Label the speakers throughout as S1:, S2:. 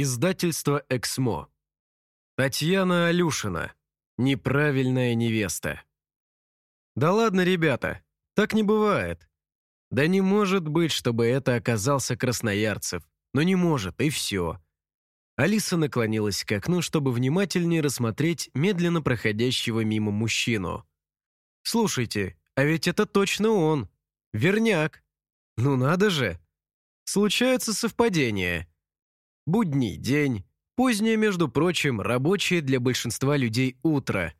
S1: Издательство «Эксмо». Татьяна Алюшина. Неправильная невеста. Да ладно, ребята, так не бывает. Да не может быть, чтобы это оказался Красноярцев. Но не может, и все. Алиса наклонилась к окну, чтобы внимательнее рассмотреть медленно проходящего мимо мужчину. «Слушайте, а ведь это точно он. Верняк. Ну надо же. Случаются совпадения. Будний день, позднее, между прочим, рабочее для большинства людей утро,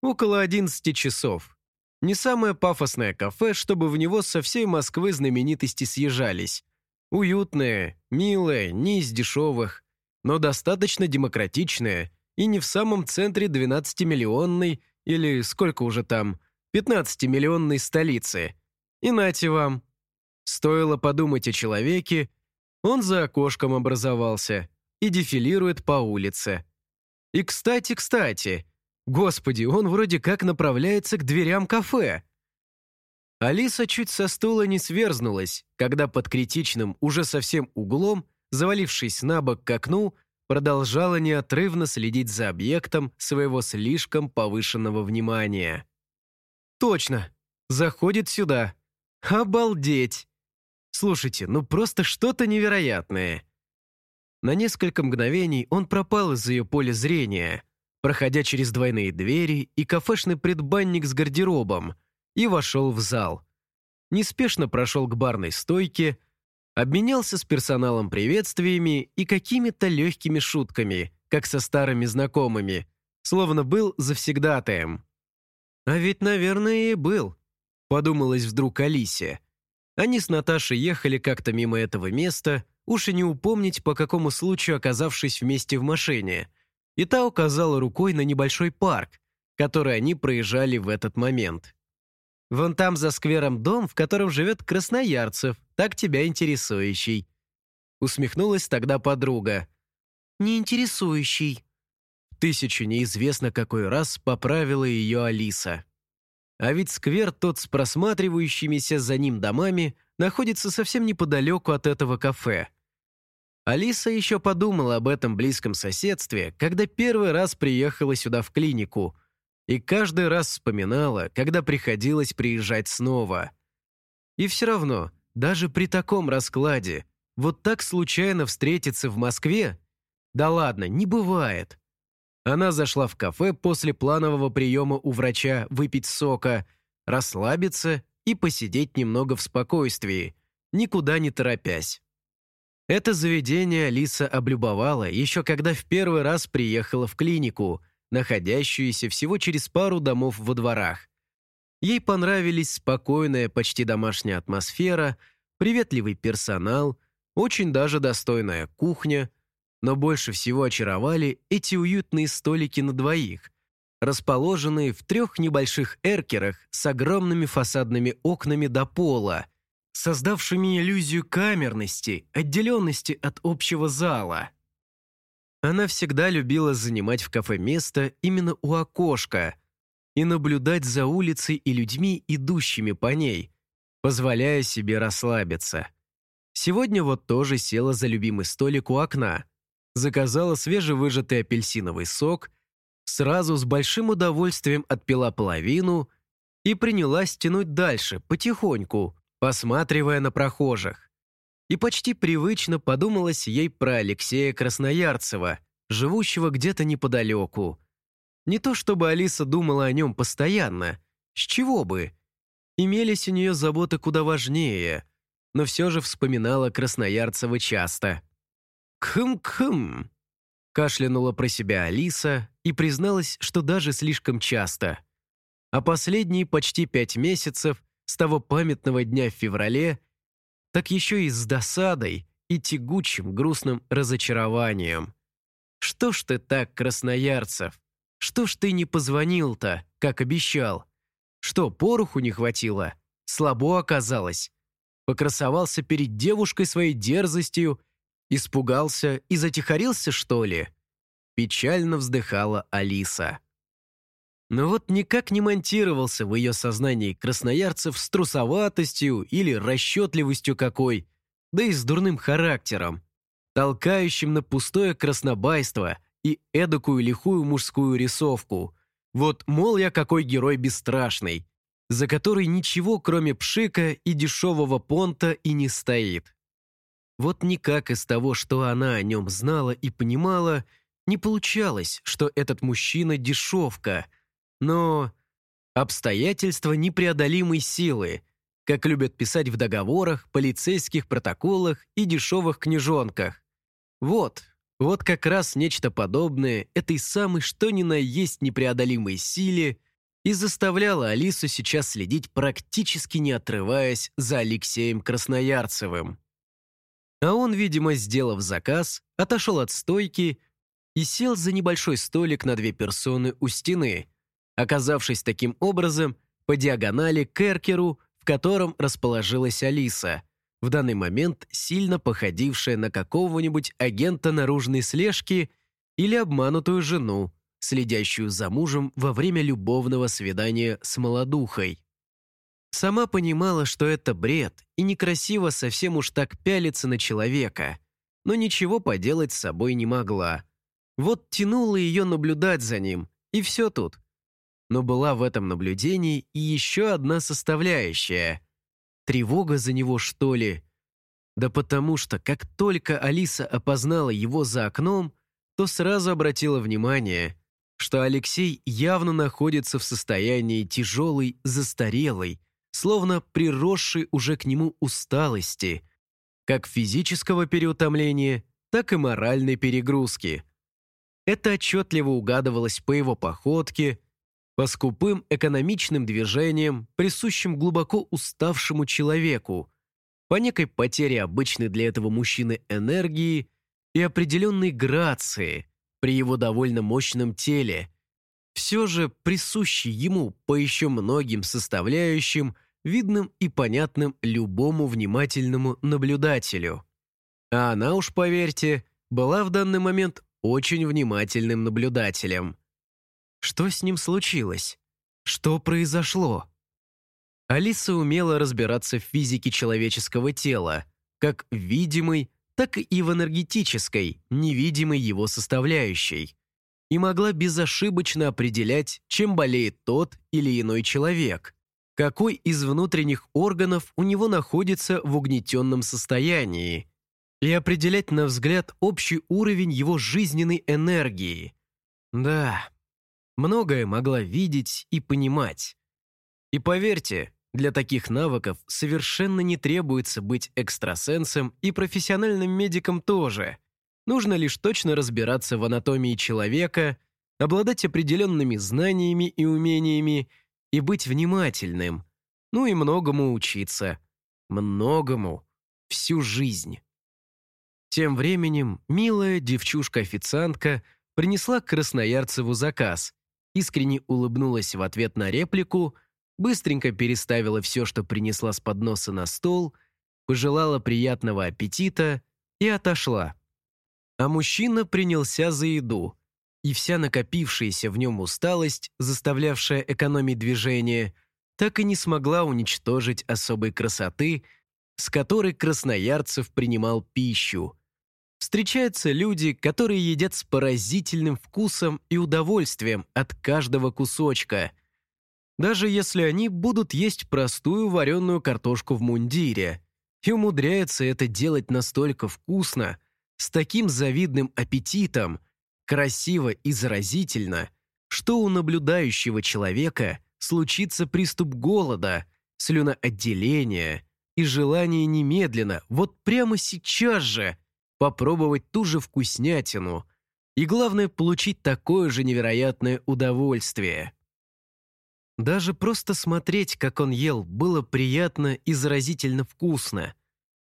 S1: около 11 часов. Не самое пафосное кафе, чтобы в него со всей Москвы знаменитости съезжались. Уютное, милое, не из дешевых, но достаточно демократичное и не в самом центре 12-миллионной или сколько уже там, 15-миллионной столицы. И нате вам. Стоило подумать о человеке, он за окошком образовался и дефилирует по улице. И кстати, кстати, господи, он вроде как направляется к дверям кафе. Алиса чуть со стула не сверзнулась, когда под критичным, уже совсем углом, завалившись на бок к окну, продолжала неотрывно следить за объектом своего слишком повышенного внимания. «Точно! Заходит сюда! Обалдеть!» Слушайте, ну просто что-то невероятное. На несколько мгновений он пропал из ее поля зрения, проходя через двойные двери и кафешный предбанник с гардеробом, и вошел в зал. Неспешно прошел к барной стойке, обменялся с персоналом приветствиями и какими-то легкими шутками, как со старыми знакомыми, словно был завсегдатаем. «А ведь, наверное, и был», — подумалось вдруг Алисе. Они с Наташей ехали как-то мимо этого места, уж и не упомнить, по какому случаю оказавшись вместе в машине. И та указала рукой на небольшой парк, который они проезжали в этот момент. «Вон там за сквером дом, в котором живет Красноярцев, так тебя интересующий». Усмехнулась тогда подруга. «Не интересующий». Тысячу неизвестно какой раз поправила ее Алиса. А ведь сквер тот с просматривающимися за ним домами находится совсем неподалеку от этого кафе. Алиса еще подумала об этом близком соседстве, когда первый раз приехала сюда в клинику, и каждый раз вспоминала, когда приходилось приезжать снова. И все равно, даже при таком раскладе, вот так случайно встретиться в Москве? Да ладно, не бывает. Она зашла в кафе после планового приема у врача выпить сока, расслабиться и посидеть немного в спокойствии, никуда не торопясь. Это заведение Алиса облюбовала еще когда в первый раз приехала в клинику, находящуюся всего через пару домов во дворах. Ей понравились спокойная, почти домашняя атмосфера, приветливый персонал, очень даже достойная кухня – но больше всего очаровали эти уютные столики на двоих, расположенные в трех небольших эркерах с огромными фасадными окнами до пола, создавшими иллюзию камерности, отделенности от общего зала. Она всегда любила занимать в кафе место именно у окошка и наблюдать за улицей и людьми, идущими по ней, позволяя себе расслабиться. Сегодня вот тоже села за любимый столик у окна – заказала свежевыжатый апельсиновый сок, сразу с большим удовольствием отпила половину и принялась тянуть дальше, потихоньку, посматривая на прохожих. И почти привычно подумалось ей про Алексея Красноярцева, живущего где-то неподалеку. Не то чтобы Алиса думала о нем постоянно, с чего бы. Имелись у нее заботы куда важнее, но все же вспоминала Красноярцева часто. «Кхм-кхм», — кашлянула про себя Алиса и призналась, что даже слишком часто. А последние почти пять месяцев с того памятного дня в феврале так еще и с досадой и тягучим грустным разочарованием. «Что ж ты так, Красноярцев? Что ж ты не позвонил-то, как обещал? Что, пороху не хватило? Слабо оказалось? Покрасовался перед девушкой своей дерзостью Испугался и затихарился, что ли?» Печально вздыхала Алиса. Но вот никак не монтировался в ее сознании красноярцев с трусоватостью или расчетливостью какой, да и с дурным характером. толкающим на пустое краснобайство и эдакую лихую мужскую рисовку. Вот, мол, я какой герой бесстрашный, за который ничего, кроме пшика и дешевого понта, и не стоит. Вот никак из того, что она о нем знала и понимала, не получалось, что этот мужчина дешевка, но обстоятельства непреодолимой силы, как любят писать в договорах, полицейских протоколах и дешевых книжонках. Вот, вот как раз нечто подобное этой самой что ни на есть непреодолимой силе и заставляло Алису сейчас следить практически не отрываясь за Алексеем Красноярцевым. А он, видимо, сделав заказ, отошел от стойки и сел за небольшой столик на две персоны у стены, оказавшись таким образом по диагонали к эркеру, в котором расположилась Алиса, в данный момент сильно походившая на какого-нибудь агента наружной слежки или обманутую жену, следящую за мужем во время любовного свидания с молодухой. Сама понимала, что это бред, и некрасиво совсем уж так пялиться на человека, но ничего поделать с собой не могла. Вот тянуло ее наблюдать за ним, и все тут. Но была в этом наблюдении и еще одна составляющая. Тревога за него, что ли? Да потому что, как только Алиса опознала его за окном, то сразу обратила внимание, что Алексей явно находится в состоянии тяжелой, застарелой, словно приросшей уже к нему усталости, как физического переутомления, так и моральной перегрузки – это отчетливо угадывалось по его походке, по скупым экономичным движениям, присущим глубоко уставшему человеку, по некой потере обычной для этого мужчины энергии и определенной грации при его довольно мощном теле, все же присущий ему по еще многим составляющим, видным и понятным любому внимательному наблюдателю. А она уж, поверьте, была в данный момент очень внимательным наблюдателем. Что с ним случилось? Что произошло? Алиса умела разбираться в физике человеческого тела, как видимой, так и в энергетической, невидимой его составляющей, и могла безошибочно определять, чем болеет тот или иной человек, какой из внутренних органов у него находится в угнетенном состоянии, и определять на взгляд общий уровень его жизненной энергии. Да, многое могла видеть и понимать. И поверьте, для таких навыков совершенно не требуется быть экстрасенсом и профессиональным медиком тоже. Нужно лишь точно разбираться в анатомии человека, обладать определенными знаниями и умениями и быть внимательным. Ну и многому учиться. Многому. Всю жизнь. Тем временем милая девчушка-официантка принесла Красноярцеву заказ, искренне улыбнулась в ответ на реплику, быстренько переставила все, что принесла с подноса на стол, пожелала приятного аппетита и отошла. А мужчина принялся за еду, и вся накопившаяся в нем усталость, заставлявшая экономить движение, так и не смогла уничтожить особой красоты, с которой Красноярцев принимал пищу – Встречаются люди, которые едят с поразительным вкусом и удовольствием от каждого кусочка. Даже если они будут есть простую вареную картошку в мундире. И умудряются это делать настолько вкусно, с таким завидным аппетитом, красиво и заразительно, что у наблюдающего человека случится приступ голода, слюноотделения и желание немедленно, вот прямо сейчас же – попробовать ту же вкуснятину и, главное, получить такое же невероятное удовольствие. Даже просто смотреть, как он ел, было приятно и заразительно вкусно.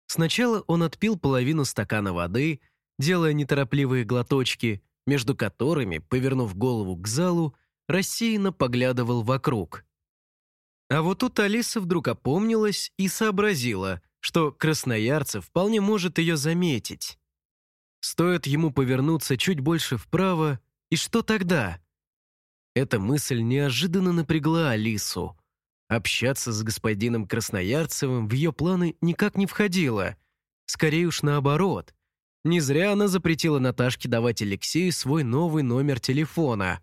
S1: Сначала он отпил половину стакана воды, делая неторопливые глоточки, между которыми, повернув голову к залу, рассеянно поглядывал вокруг. А вот тут Алиса вдруг опомнилась и сообразила, что Красноярцев вполне может ее заметить. Стоит ему повернуться чуть больше вправо, и что тогда? Эта мысль неожиданно напрягла Алису. Общаться с господином Красноярцевым в ее планы никак не входило. Скорее уж наоборот. Не зря она запретила Наташке давать Алексею свой новый номер телефона.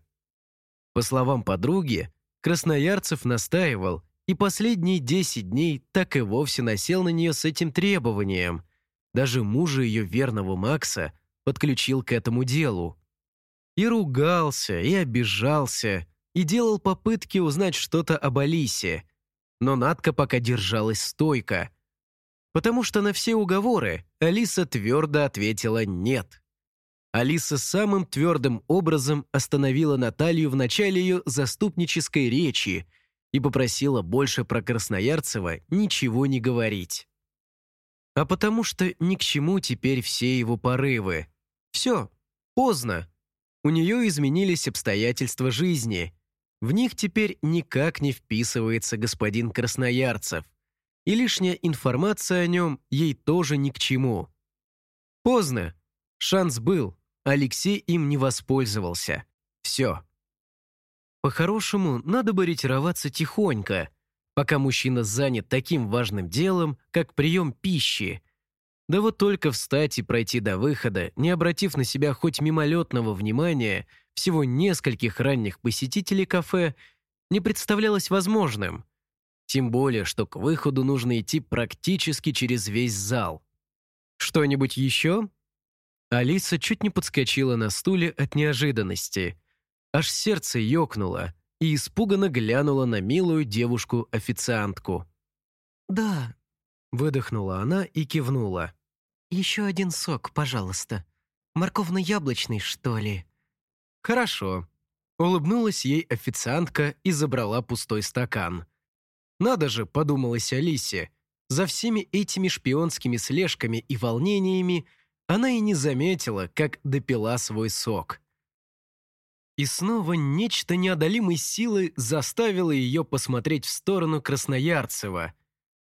S1: По словам подруги, Красноярцев настаивал и последние 10 дней так и вовсе насел на нее с этим требованием. Даже мужа ее верного Макса подключил к этому делу. И ругался, и обижался, и делал попытки узнать что-то об Алисе. Но Надка пока держалась стойко. Потому что на все уговоры Алиса твердо ответила «нет». Алиса самым твердым образом остановила Наталью в начале ее заступнической речи и попросила больше про Красноярцева ничего не говорить. А потому что ни к чему теперь все его порывы. Все, поздно. У нее изменились обстоятельства жизни. В них теперь никак не вписывается господин Красноярцев. И лишняя информация о нем ей тоже ни к чему. Поздно. Шанс был, Алексей им не воспользовался. Все. По-хорошему, надо бы ретироваться тихонько, пока мужчина занят таким важным делом, как прием пищи. Да вот только встать и пройти до выхода, не обратив на себя хоть мимолетного внимания всего нескольких ранних посетителей кафе, не представлялось возможным. Тем более, что к выходу нужно идти практически через весь зал. «Что-нибудь еще?» Алиса чуть не подскочила на стуле от неожиданности. Аж сердце ёкнуло и испуганно глянула на милую девушку-официантку.
S2: «Да», — выдохнула она и кивнула. «Еще один сок, пожалуйста. Морковно-яблочный, что ли?»
S1: «Хорошо», — улыбнулась ей официантка и забрала пустой стакан. «Надо же», — подумалась Алисе, — «за всеми этими шпионскими слежками и волнениями — она и не заметила, как допила свой сок. И снова нечто неодолимой силы заставило ее посмотреть в сторону Красноярцева.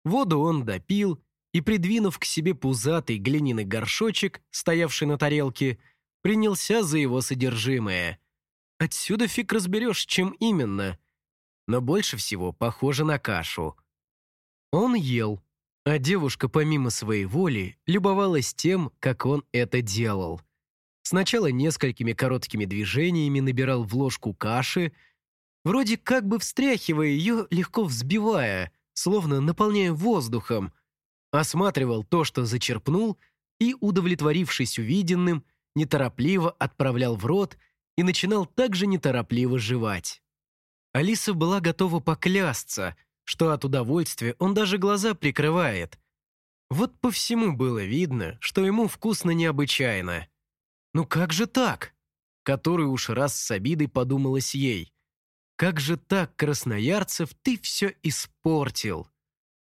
S1: Воду он допил и, придвинув к себе пузатый глиняный горшочек, стоявший на тарелке, принялся за его содержимое. Отсюда фиг разберешь, чем именно. Но больше всего похоже на кашу. Он ел, а девушка помимо своей воли любовалась тем, как он это делал. Сначала несколькими короткими движениями набирал в ложку каши, вроде как бы встряхивая ее, легко взбивая, словно наполняя воздухом, осматривал то, что зачерпнул, и, удовлетворившись увиденным, неторопливо отправлял в рот и начинал также неторопливо жевать. Алиса была готова поклясться – что от удовольствия он даже глаза прикрывает. Вот по всему было видно, что ему вкусно необычайно. «Ну как же так?» Который уж раз с обидой подумалась ей. «Как же так, Красноярцев, ты все испортил?»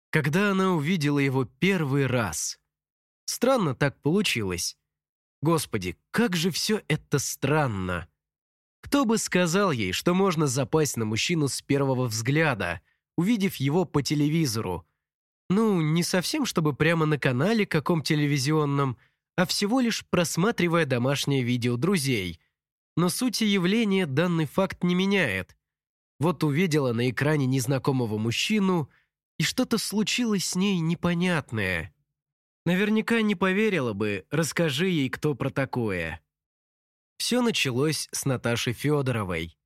S1: Когда она увидела его первый раз. Странно так получилось. Господи, как же все это странно. Кто бы сказал ей, что можно запасть на мужчину с первого взгляда – увидев его по телевизору. Ну, не совсем, чтобы прямо на канале каком телевизионном, а всего лишь просматривая домашнее видео друзей. Но сути явления данный факт не меняет. Вот увидела на экране незнакомого мужчину, и что-то случилось с ней непонятное. Наверняка не поверила бы, расскажи ей, кто про такое. Все началось с Наташи Федоровой.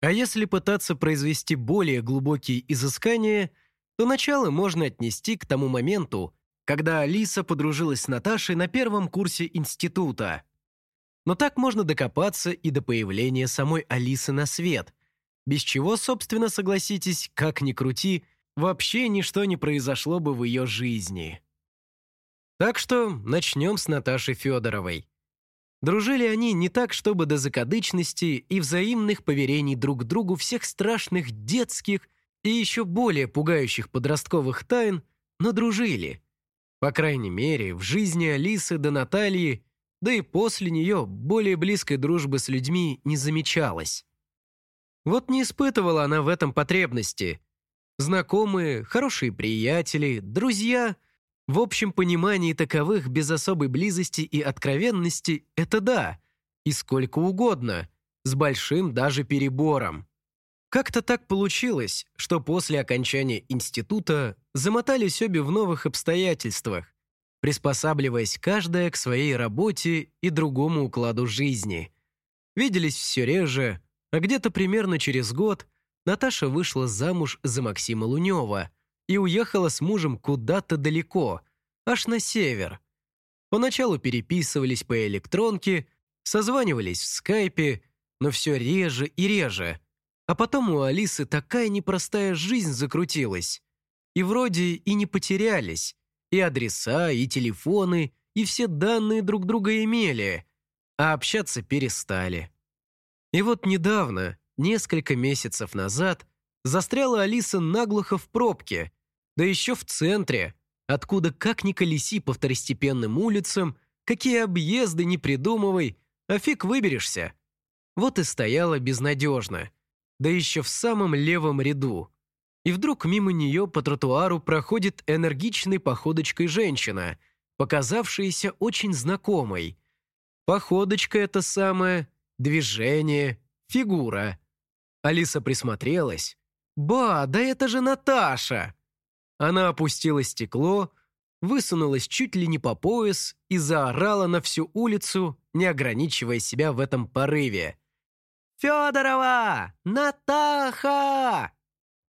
S1: А если пытаться произвести более глубокие изыскания, то начало можно отнести к тому моменту, когда Алиса подружилась с Наташей на первом курсе института. Но так можно докопаться и до появления самой Алисы на свет, без чего, собственно, согласитесь, как ни крути, вообще ничто не произошло бы в ее жизни. Так что начнем с Наташи Федоровой. Дружили они не так, чтобы до закадычности и взаимных поверений друг другу всех страшных детских и еще более пугающих подростковых тайн, но дружили. По крайней мере, в жизни Алисы до Натальи, да и после нее более близкой дружбы с людьми не замечалось. Вот не испытывала она в этом потребности. Знакомые, хорошие приятели, друзья — в общем понимании таковых без особой близости и откровенности – это да, и сколько угодно, с большим даже перебором. Как-то так получилось, что после окончания института замотались обе в новых обстоятельствах. приспосабливаясь каждая к своей работе и другому укладу жизни. Виделись все реже, а где-то примерно через год Наташа вышла замуж за Максима Лунева и уехала с мужем куда-то далеко, аж на север. Поначалу переписывались по электронке, созванивались в скайпе, но все реже и реже. А потом у Алисы такая непростая жизнь закрутилась. И вроде и не потерялись. И адреса, и телефоны, и все данные друг друга имели. А общаться перестали. И вот недавно, несколько месяцев назад, застряла Алиса наглухо в пробке, да еще в центре, откуда как ни колеси по второстепенным улицам, какие объезды не придумывай, а фиг выберешься. Вот и стояла безнадежно, да еще в самом левом ряду. И вдруг мимо нее по тротуару проходит энергичной походочкой женщина, показавшаяся очень знакомой. Походочка это самое, движение, фигура. Алиса присмотрелась. «Ба, да это же Наташа!» Она опустила стекло, высунулась чуть ли не по пояс и заорала на всю улицу, не ограничивая себя в этом порыве. «Федорова! Натаха!»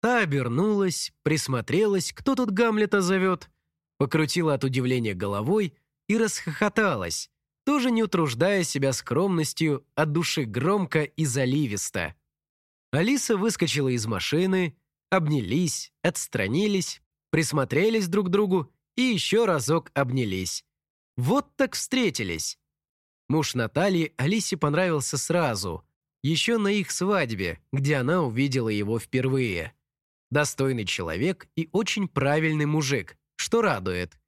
S1: Та обернулась, присмотрелась, кто тут Гамлета зовет, покрутила от удивления головой и расхохоталась, тоже не утруждая себя скромностью, от души громко и заливисто. Алиса выскочила из машины, обнялись, отстранились, присмотрелись друг к другу и еще разок обнялись. Вот так встретились. Муж Натальи Алисе понравился сразу, еще на их свадьбе, где она увидела его впервые. Достойный человек и очень правильный мужик, что радует.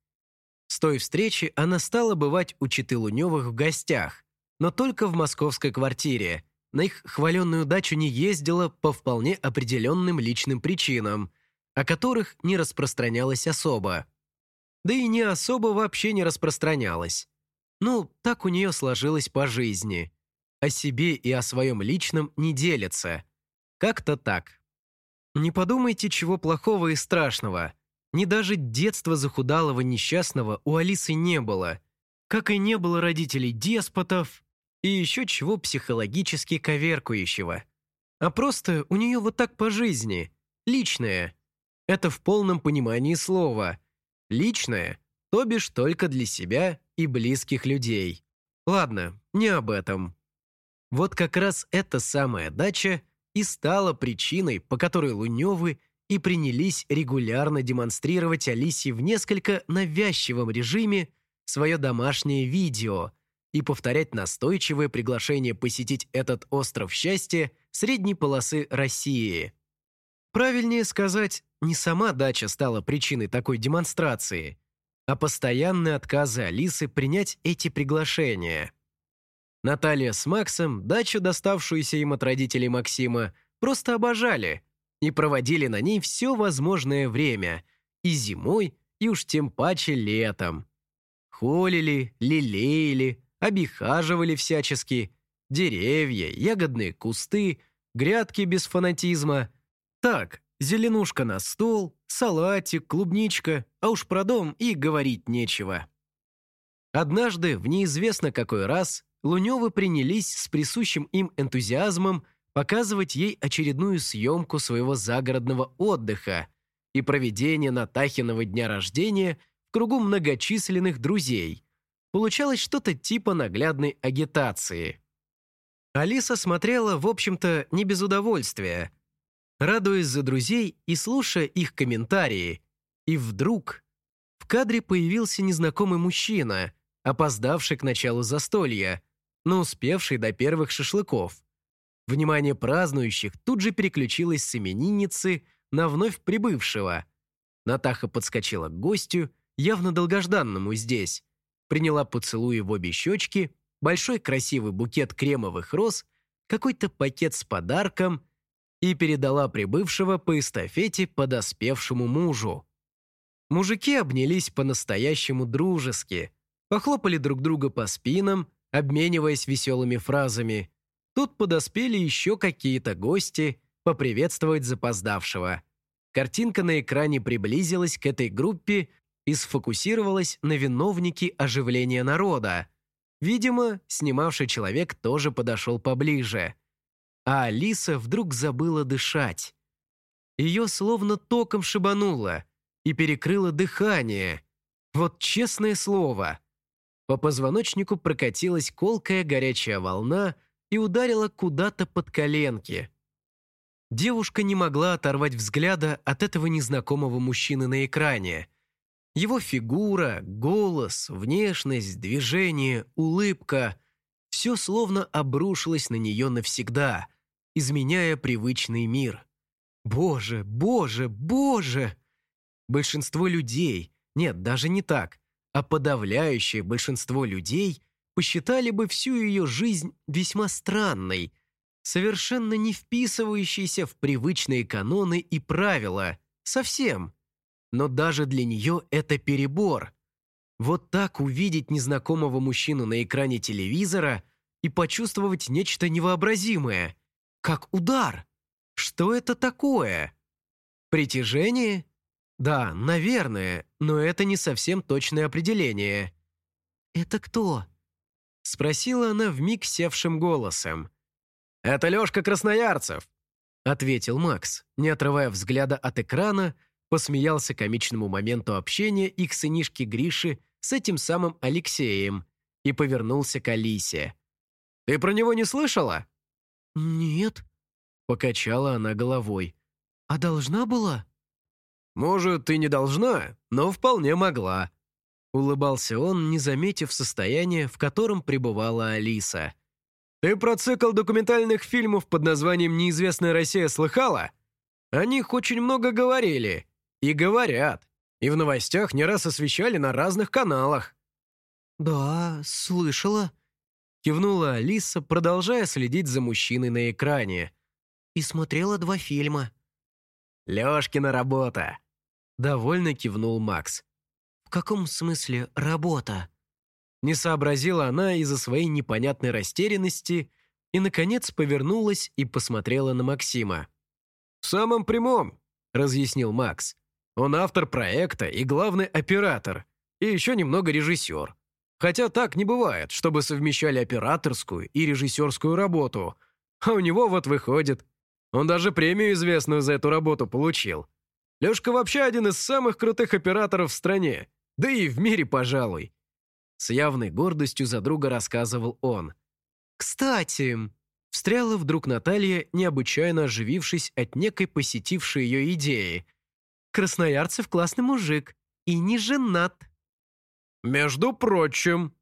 S1: С той встречи она стала бывать у Читы Луневых в гостях, но только в московской квартире. На их хваленную дачу не ездила по вполне определенным личным причинам, о которых не распространялась особо да и не особо вообще не распространялась. Ну, так у нее сложилось по жизни. О себе и о своем личном не делится. Как-то так. Не подумайте, чего плохого и страшного. Ни даже детства захудалого несчастного у Алисы не было. Как и не было родителей деспотов и еще чего психологически коверкующего. А просто у нее вот так по жизни. Личное. Это в полном понимании слова. Личное, то бишь только для себя и близких людей. Ладно, не об этом. Вот как раз эта самая дача и стала причиной, по которой Луневы и принялись регулярно демонстрировать Алисе в несколько навязчивом режиме свое домашнее видео и повторять настойчивое приглашение посетить этот остров счастья средней полосы России. Правильнее сказать, не сама дача стала причиной такой демонстрации, а постоянные отказы Алисы принять эти приглашения. Наталья с Максом дачу, доставшуюся им от родителей Максима, просто обожали и проводили на ней все возможное время, и зимой, и уж тем паче летом. Холили, лелеяли, обихаживали всячески, деревья, ягодные кусты, грядки без фанатизма – так, зеленушка на стол, салатик, клубничка, а уж про дом и говорить нечего. Однажды, в неизвестно какой раз, Луневы принялись с присущим им энтузиазмом показывать ей очередную съемку своего загородного отдыха и проведение Натахиного дня рождения в кругу многочисленных друзей. Получалось что-то типа наглядной агитации. Алиса смотрела, в общем-то, не без удовольствия – радуясь за друзей и слушая их комментарии. И вдруг в кадре появился незнакомый мужчина, опоздавший к началу застолья, но успевший до первых шашлыков. Внимание празднующих тут же переключилось с именинницы на вновь прибывшего. Натаха подскочила к гостю, явно долгожданному здесь, приняла поцелуи в обе щечки, большой красивый букет кремовых роз, какой-то пакет с подарком – и передала прибывшего по эстафете подоспевшему мужу. Мужики обнялись по-настоящему дружески, похлопали друг друга по спинам, обмениваясь веселыми фразами. Тут подоспели еще какие-то гости поприветствовать запоздавшего. Картинка на экране приблизилась к этой группе и сфокусировалась на виновнике оживления народа. Видимо, снимавший человек тоже подошел поближе. А Алиса вдруг забыла дышать. Ее словно током шибануло и перекрыло дыхание. Вот честное слово. По позвоночнику прокатилась колкая горячая волна и ударила куда-то под коленки. Девушка не могла оторвать взгляда от этого незнакомого мужчины на экране. Его фигура, голос, внешность, движение, улыбка – все словно обрушилось на нее навсегда, изменяя привычный мир. Боже, боже, боже! Большинство людей, нет, даже не так, а подавляющее большинство людей посчитали бы всю ее жизнь весьма странной, совершенно не вписывающейся в привычные каноны и правила, совсем. Но даже для нее это перебор. Вот так увидеть незнакомого мужчину на экране телевизора и почувствовать нечто невообразимое, как удар. Что это такое? Притяжение? Да, наверное, но это не совсем точное определение. «Это кто?» — спросила она вмиг севшим голосом. «Это Лешка Красноярцев», — ответил Макс, не отрывая взгляда от экрана, посмеялся комичному моменту общения их сынишки Гриши с этим самым Алексеем и повернулся к Алисе. «Ты про него не слышала?»
S2: «Нет», — покачала она головой. «А должна была?»
S1: «Может, и не должна, но вполне могла», — улыбался он, не заметив состояние, в котором пребывала Алиса. «Ты про цикл документальных фильмов под названием «Неизвестная Россия» слыхала? О них очень много говорили. И говорят. И в новостях не раз освещали на разных каналах».
S2: «Да, слышала», —
S1: кивнула Алиса, продолжая следить за мужчиной на экране.
S2: «И смотрела два фильма».
S1: «Лёшкина работа!» Довольно кивнул Макс.
S2: «В каком смысле работа?»
S1: Не сообразила она из-за своей непонятной растерянности и, наконец, повернулась и посмотрела на Максима. «В самом прямом», — разъяснил Макс. «Он автор проекта и главный оператор, и еще немного режиссер. Хотя так не бывает, чтобы совмещали операторскую и режиссерскую работу. А у него вот выходит. Он даже премию известную за эту работу получил. Лешка вообще один из самых крутых операторов в стране, да и в мире, пожалуй. С явной гордостью за друга рассказывал он. «Кстати...» Встряла вдруг Наталья, необычайно оживившись от некой посетившей ее идеи. «Красноярцев классный мужик и не женат». «Между прочим...»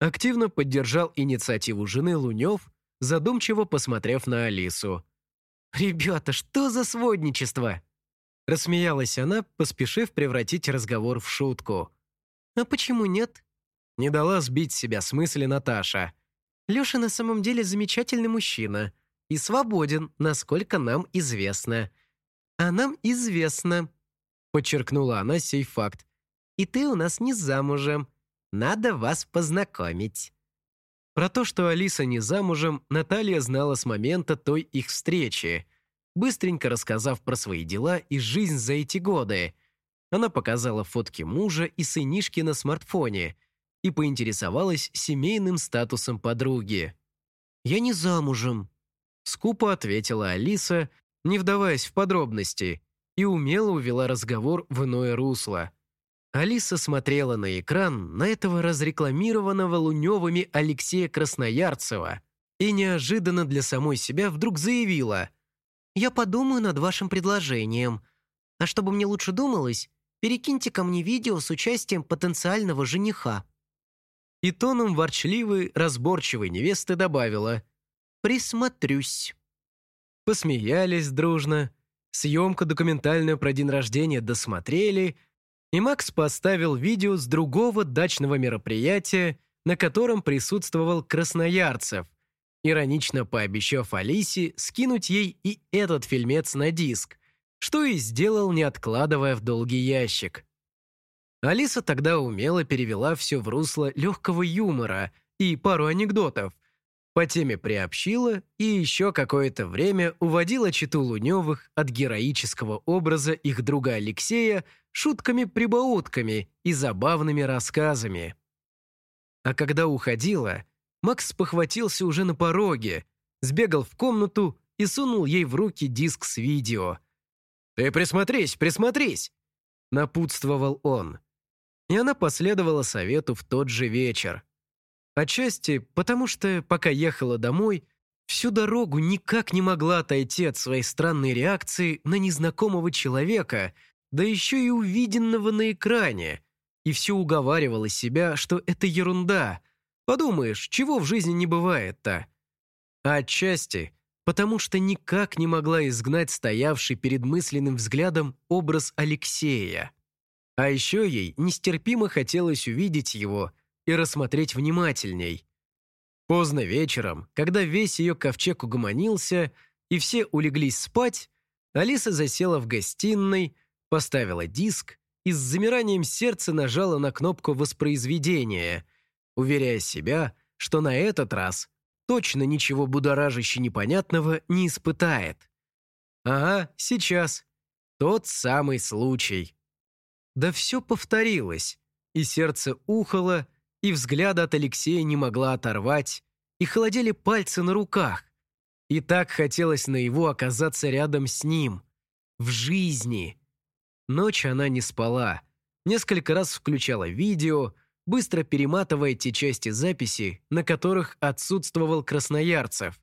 S1: Активно поддержал инициативу жены Лунев, задумчиво посмотрев на Алису. «Ребята, что за сводничество?» Рассмеялась она, поспешив превратить разговор в шутку. «А почему нет?» Не дала сбить себя с мысли Наташа. «Леша на самом деле замечательный мужчина и свободен, насколько нам известно». «А нам известно», — подчеркнула она сей факт. «И ты у нас не замужем. Надо вас познакомить». Про то, что Алиса не замужем, Наталья знала с момента той их встречи. Быстренько рассказав про свои дела и жизнь за эти годы, она показала фотки мужа и сынишки на смартфоне и поинтересовалась семейным статусом подруги. «Я не замужем», — скупо ответила Алиса, не вдаваясь в подробности, и умело увела разговор в иное русло. Алиса смотрела на экран на этого разрекламированного Луневыми Алексея Красноярцева и неожиданно для самой себя вдруг заявила «Я подумаю над вашим предложением. А чтобы мне лучше думалось, перекиньте ко мне видео с участием потенциального жениха». И тоном ворчливой, разборчивой невесты добавила «Присмотрюсь». Посмеялись дружно, съемку документальную про день рождения досмотрели – и Макс поставил видео с другого дачного мероприятия, на котором присутствовал Красноярцев, иронично пообещав Алисе скинуть ей и этот фильмец на диск, что и сделал, не откладывая в долгий ящик. Алиса тогда умело перевела все в русло легкого юмора и пару анекдотов, по теме приобщила и еще какое-то время уводила читу Луневых от героического образа их друга Алексея шутками-прибаутками и забавными рассказами. А когда уходила, Макс похватился уже на пороге, сбегал в комнату и сунул ей в руки диск с видео. «Ты присмотрись, присмотрись!» — напутствовал он. И она последовала совету в тот же вечер. Отчасти потому, что, пока ехала домой, всю дорогу никак не могла отойти от своей странной реакции на незнакомого человека, да еще и увиденного на экране, и все уговаривала себя, что это ерунда. Подумаешь, чего в жизни не бывает-то? А отчасти потому, что никак не могла изгнать стоявший перед мысленным взглядом образ Алексея. А еще ей нестерпимо хотелось увидеть его и рассмотреть внимательней. Поздно вечером, когда весь ее ковчег угомонился и все улеглись спать, Алиса засела в гостиной, поставила диск и с замиранием сердца нажала на кнопку воспроизведения, уверяя себя, что на этот раз точно ничего будоражаще непонятного не испытает. Ага, сейчас. Тот самый случай. Да все повторилось, и сердце ухало, и взгляда от Алексея не могла оторвать, и холодели пальцы на руках. И так хотелось на его оказаться рядом с ним. В жизни. Ночь она не спала. Несколько раз включала видео, быстро перематывая те части записи, на которых отсутствовал Красноярцев.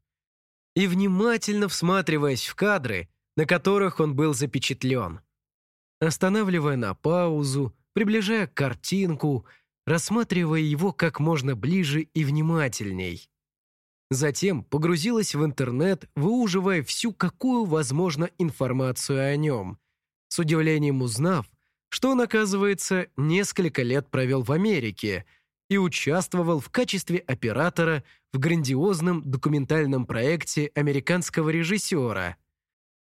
S1: И внимательно всматриваясь в кадры, на которых он был запечатлен. Останавливая на паузу, приближая картинку, рассматривая его как можно ближе и внимательней. Затем погрузилась в интернет, выуживая всю какую возможно информацию о нем, с удивлением узнав, что он, оказывается, несколько лет провел в Америке и участвовал в качестве оператора в грандиозном документальном проекте американского режиссера,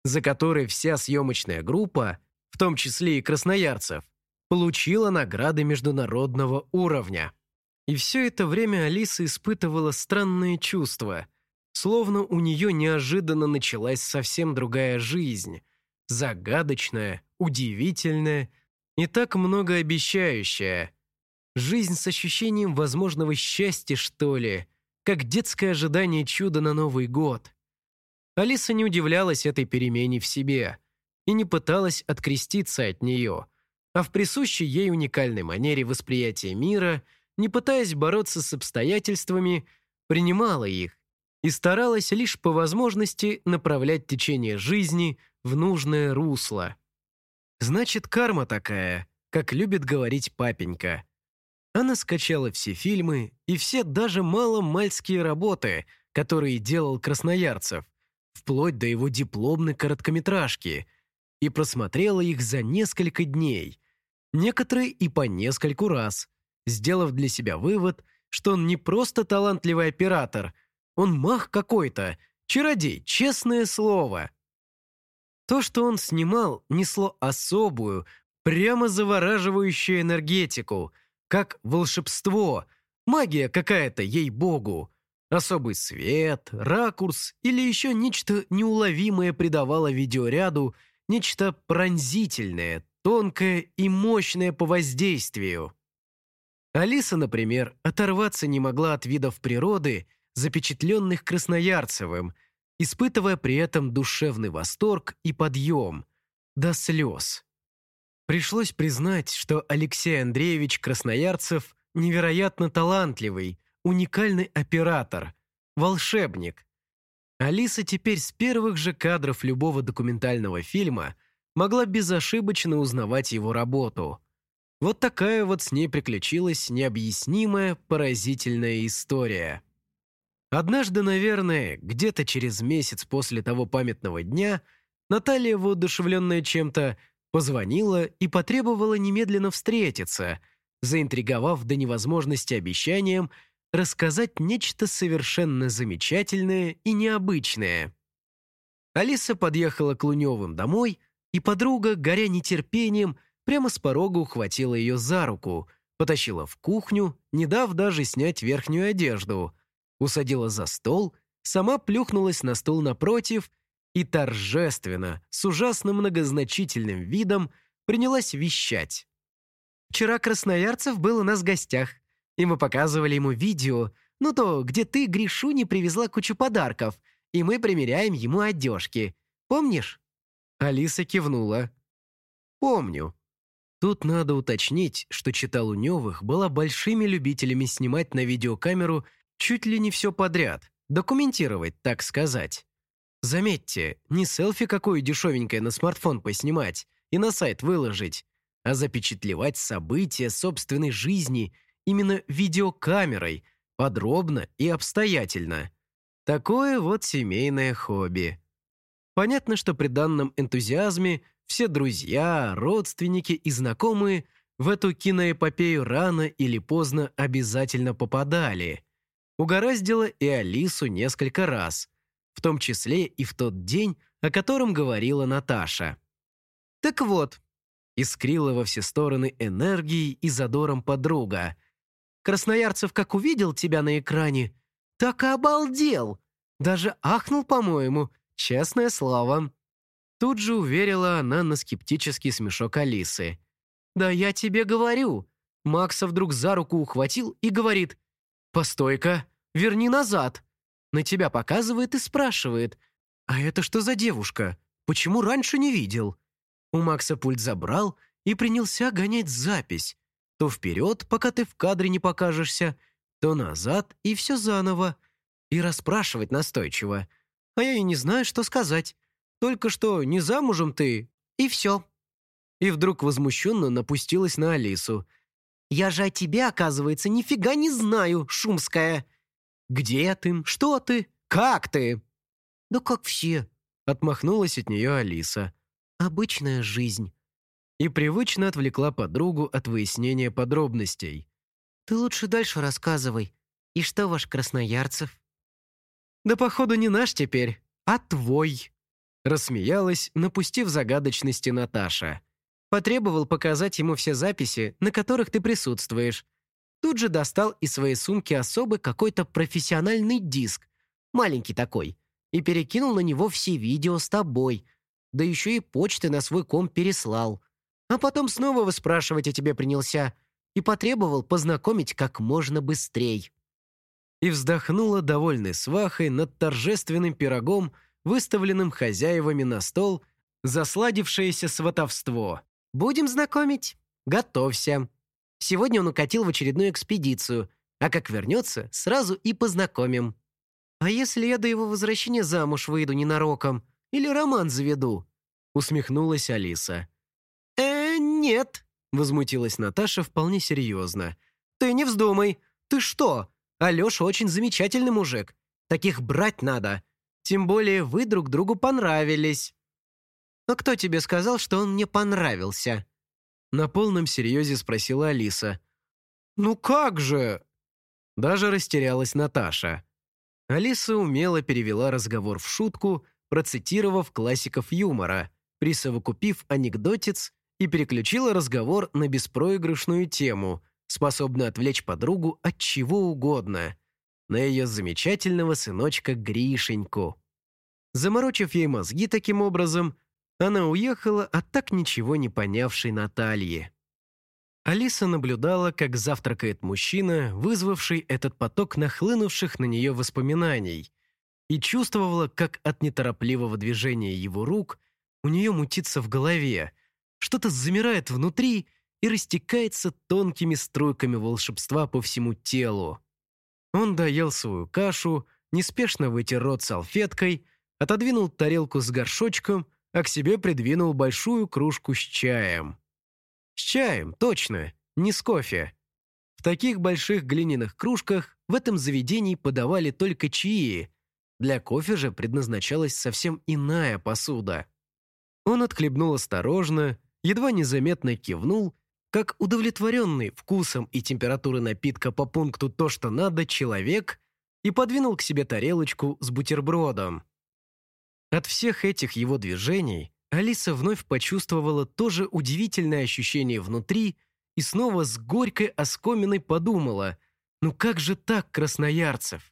S1: за который вся съемочная группа, в том числе и красноярцев, получила награды международного уровня. И все это время Алиса испытывала странные чувства, словно у нее неожиданно началась совсем другая жизнь, загадочная, удивительная и так многообещающая. Жизнь с ощущением возможного счастья, что ли, как детское ожидание чуда на Новый год. Алиса не удивлялась этой перемене в себе и не пыталась откреститься от нее – а в присущей ей уникальной манере восприятия мира, не пытаясь бороться с обстоятельствами, принимала их и старалась лишь по возможности направлять течение жизни в нужное русло. Значит, карма такая, как любит говорить папенька. Она скачала все фильмы и все даже мало-мальские работы, которые делал Красноярцев, вплоть до его дипломной короткометражки, и просмотрела их за несколько дней, некоторые и по нескольку раз, сделав для себя вывод, что он не просто талантливый оператор, он мах какой-то, чародей, честное слово. То, что он снимал, несло особую, прямо завораживающую энергетику, как волшебство, магия какая-то, ей-богу. Особый свет, ракурс или еще нечто неуловимое придавало видеоряду нечто пронзительное, тонкое и мощное по воздействию. Алиса, например, оторваться не могла от видов природы, запечатленных Красноярцевым, испытывая при этом душевный восторг и подъем, до слез. Пришлось признать, что Алексей Андреевич Красноярцев невероятно талантливый, уникальный оператор, волшебник. Алиса теперь с первых же кадров любого документального фильма – могла безошибочно узнавать его работу. Вот такая вот с ней приключилась необъяснимая, поразительная история. Однажды, наверное, где-то через месяц после того памятного дня, Наталья, воодушевленная чем-то, позвонила и потребовала немедленно встретиться, заинтриговав до невозможности обещанием рассказать нечто совершенно замечательное и необычное. Алиса подъехала к Луневым домой и подруга, горя нетерпением, прямо с порога ухватила ее за руку, потащила в кухню, не дав даже снять верхнюю одежду. усадила за стол, сама плюхнулась на стул напротив и торжественно, с ужасно многозначительным видом, принялась вещать.
S2: «Вчера Красноярцев был у нас в гостях, и мы показывали ему видео, ну то, где ты Гришуне привезла кучу подарков, и мы примеряем ему одежки. Помнишь?»
S1: Алиса кивнула. «Помню». Тут надо уточнить, что Читалуневых была большими любителями снимать на видеокамеру чуть ли не все подряд, документировать, так сказать. Заметьте, не селфи какое дешевенькое на смартфон поснимать и на сайт выложить, а запечатлевать события собственной жизни именно видеокамерой, подробно и обстоятельно. Такое вот семейное хобби. Понятно, что при данном энтузиазме все друзья, родственники и знакомые в эту киноэпопею рано или поздно обязательно попадали. Угораздило и Алису несколько раз, в том числе и в тот день, о котором говорила Наташа. «Так вот», — искрила во все стороны энергией и задором подруга, «Красноярцев как увидел тебя на экране, так и обалдел, даже ахнул, по-моему, честное слово». Тут же уверила она на скептический смешок Алисы. «Да я тебе говорю!» Макса вдруг за руку ухватил и говорит. «Постой-ка, верни назад!» На тебя показывает и спрашивает. «А это что за девушка? Почему раньше не видел?» У Макса пульт забрал и принялся гонять запись. То вперед, пока ты в кадре не покажешься, то назад и все заново. И расспрашивать настойчиво. А я и не знаю, что сказать. Только что не замужем ты, и все. И вдруг возмущенно напустилась на Алису. «Я же о тебе, оказывается, нифига не знаю, шумская!» «Где ты? Что ты? Как ты?»
S2: «Да как все», —
S1: отмахнулась от нее Алиса.
S2: «Обычная жизнь».
S1: И привычно отвлекла подругу от выяснения подробностей.
S2: «Ты лучше дальше рассказывай. И что ваш Красноярцев?»
S1: «Да походу не наш теперь, а твой», Рассмеялась, напустив загадочности Наташа. Потребовал показать ему все записи, на которых ты присутствуешь. Тут же достал из своей сумки особый какой-то профессиональный диск, маленький такой, и перекинул на него все видео с тобой, да еще и почты на свой ком переслал. А потом снова выспрашивать о тебе принялся и потребовал познакомить как можно быстрей. И вздохнула довольной свахой над торжественным пирогом, выставленным хозяевами на стол, засладившееся сватовство. «Будем знакомить? Готовься!» Сегодня он укатил в очередную экспедицию, а как вернется, сразу и познакомим. А если я до его возвращения замуж выйду ненароком или роман заведу?» усмехнулась Алиса. «Э, нет», возмутилась Наташа вполне серьезно. «Ты не вздумай. Ты что? Алеша очень замечательный мужик. Таких брать надо. Тем более вы друг другу понравились». «А кто тебе сказал, что он мне понравился?» На полном серьезе спросила Алиса. «Ну как же?» Даже растерялась Наташа. Алиса умело перевела разговор в шутку, процитировав классиков юмора, присовокупив анекдотец и переключила разговор на беспроигрышную тему, способную отвлечь подругу от чего угодно, на ее замечательного сыночка Гришеньку. Заморочив ей мозги таким образом, она уехала от так ничего не понявшей Натальи. Алиса наблюдала, как завтракает мужчина, вызвавший этот поток нахлынувших на нее воспоминаний, и чувствовала, как от неторопливого движения его рук у нее мутится в голове, что-то замирает внутри и растекается тонкими струйками волшебства по всему телу. Он доел свою кашу, неспешно вытер рот салфеткой, отодвинул тарелку с горшочком – а к себе придвинул большую кружку с чаем. С чаем, точно, не с кофе. В таких больших глиняных кружках в этом заведении подавали только чаи. Для кофе же предназначалась совсем иная посуда. Он отхлебнул осторожно, едва незаметно кивнул, как удовлетворенный вкусом и температурой напитка по пункту «то, что надо» человек, и подвинул к себе тарелочку с бутербродом. От всех этих его движений Алиса вновь почувствовала то же удивительное ощущение внутри и снова с горькой оскоминой подумала, ну как же так, Красноярцев?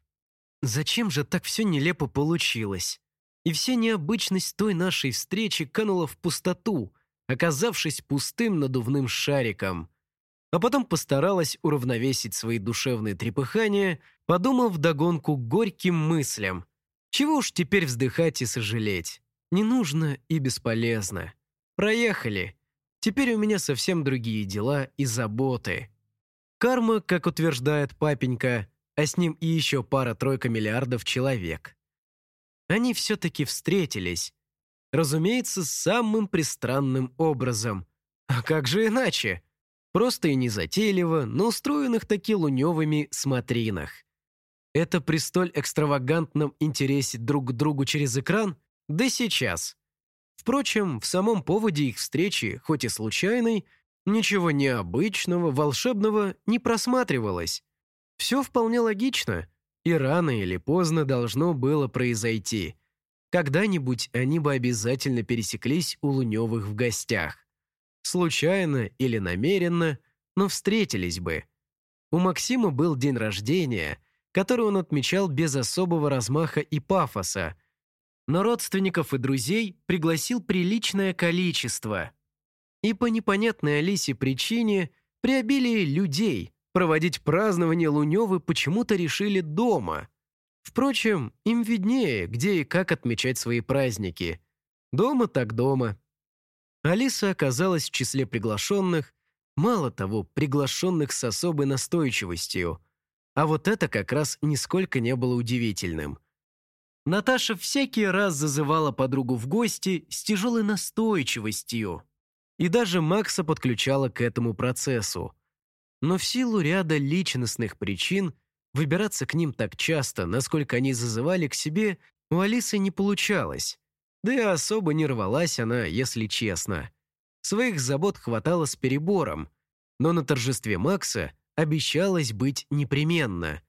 S1: Зачем же так все нелепо получилось? И вся необычность той нашей встречи канула в пустоту, оказавшись пустым надувным шариком. А потом постаралась уравновесить свои душевные трепыхания, подумав вдогонку горьким мыслям. Чего уж теперь вздыхать и сожалеть? Не нужно и бесполезно. Проехали. Теперь у меня совсем другие дела и заботы. Карма, как утверждает папенька, а с ним и еще пара-тройка миллиардов человек. Они все-таки встретились. Разумеется, самым пристранным образом. А как же иначе? Просто и незатейливо, но устроенных таки луневыми смотринах. Это при столь экстравагантном интересе друг к другу через экран? Да сейчас. Впрочем, в самом поводе их встречи, хоть и случайной, ничего необычного, волшебного не просматривалось. Все вполне логично, и рано или поздно должно было произойти. Когда-нибудь они бы обязательно пересеклись у Луневых в гостях. Случайно или намеренно, но встретились бы. У Максима был день рождения, который он отмечал без особого размаха и пафоса, но родственников и друзей пригласил приличное количество. И по непонятной Алисе причине при обилии людей проводить празднование Лунёвы почему-то решили дома. Впрочем, им виднее, где и как отмечать свои праздники. Дома так дома. Алиса оказалась в числе приглашенных, мало того, приглашенных с особой настойчивостью. А вот это как раз нисколько не было удивительным – Наташа всякий раз зазывала подругу в гости с тяжелой настойчивостью. И даже Макса подключала к этому процессу. Но в силу ряда личностных причин выбираться к ним так часто, насколько они зазывали к себе, у Алисы не получалось. Да и особо не рвалась она, если честно. Своих забот хватало с перебором, но на торжестве Макса обещалось быть непременно.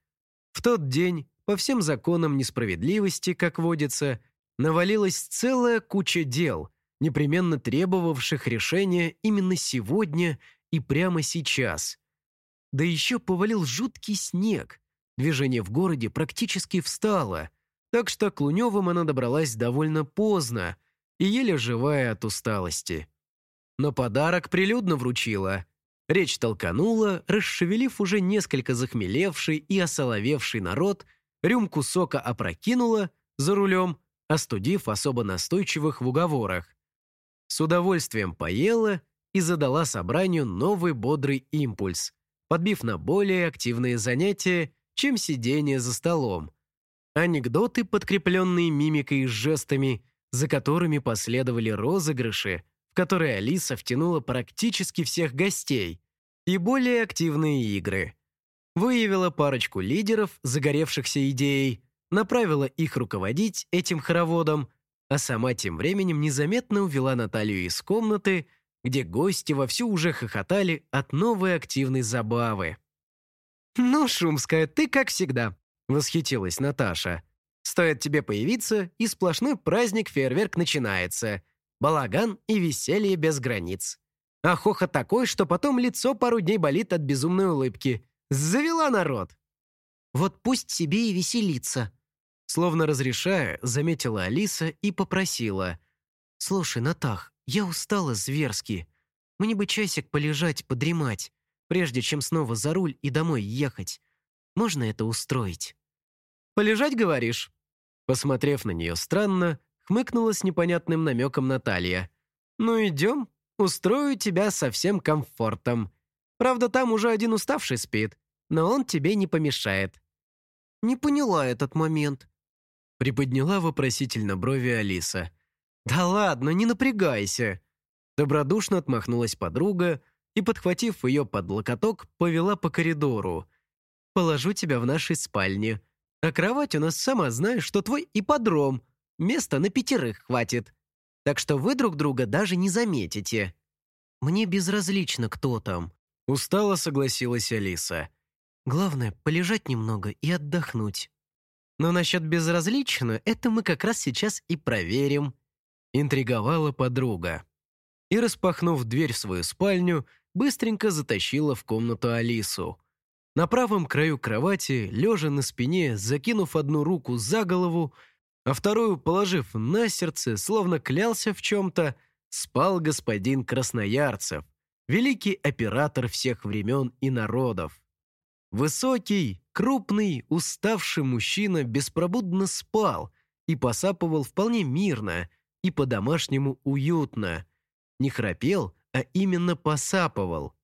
S1: В тот день по всем законам несправедливости, как водится, навалилась целая куча дел, непременно требовавших решения именно сегодня и прямо сейчас. Да еще повалил жуткий снег. Движение в городе практически встало, так что к Луневым она добралась довольно поздно и еле живая от усталости. Но подарок прилюдно вручила. Речь толканула, расшевелив уже несколько захмелевший и осоловевший народ рюмку сока опрокинула за рулем, остудив особо настойчивых в уговорах. С удовольствием поела и задала собранию новый бодрый импульс, подбив на более активные занятия, чем сидение за столом. Анекдоты, подкрепленные мимикой и жестами, за которыми последовали розыгрыши, в которые Алиса втянула практически всех гостей, и более активные игры – выявила парочку лидеров, загоревшихся идеей, направила их руководить этим хороводом, а сама тем временем незаметно увела Наталью из комнаты, где гости вовсю уже хохотали от новой активной забавы. «Ну, Шумская, ты как всегда», — восхитилась Наташа. «Стоит тебе появиться, и сплошной праздник-фейерверк начинается. Балаган и веселье без границ. А хохот такой, что потом лицо пару дней болит от безумной улыбки. Завела народ!» «Вот пусть себе и веселится!» Словно разрешая, заметила Алиса и попросила. «Слушай, Натах, я устала зверски. Мне бы часик полежать, подремать, прежде чем снова за руль и домой ехать. Можно это устроить?» «Полежать, говоришь?» Посмотрев на нее странно, хмыкнула с непонятным намеком Наталья. «Ну идем, устрою тебя со всем комфортом. Правда, там уже один уставший спит, но он тебе не помешает». «Не поняла этот момент», — приподняла вопросительно брови Алиса. «Да ладно, не напрягайся». Добродушно отмахнулась подруга и, подхватив ее под локоток, повела по коридору. «Положу тебя в нашей спальне. А кровать у нас, сама знаешь, что твой ипподром. Места на пятерых хватит. Так что вы друг друга даже не заметите». «Мне безразлично, кто там», Устало согласилась Алиса. Главное, полежать немного и отдохнуть. Но насчет безразлично, это мы как раз сейчас и проверим. Интриговала подруга. И, распахнув дверь в свою спальню, быстренько затащила в комнату Алису. На правом краю кровати, лежа на спине, закинув одну руку за голову, а вторую положив на сердце, словно клялся в чем-то, спал господин Красноярцев, великий оператор всех времен и народов. Высокий, крупный, уставший мужчина беспробудно спал и посапывал вполне мирно и по-домашнему уютно. Не храпел, а именно посапывал.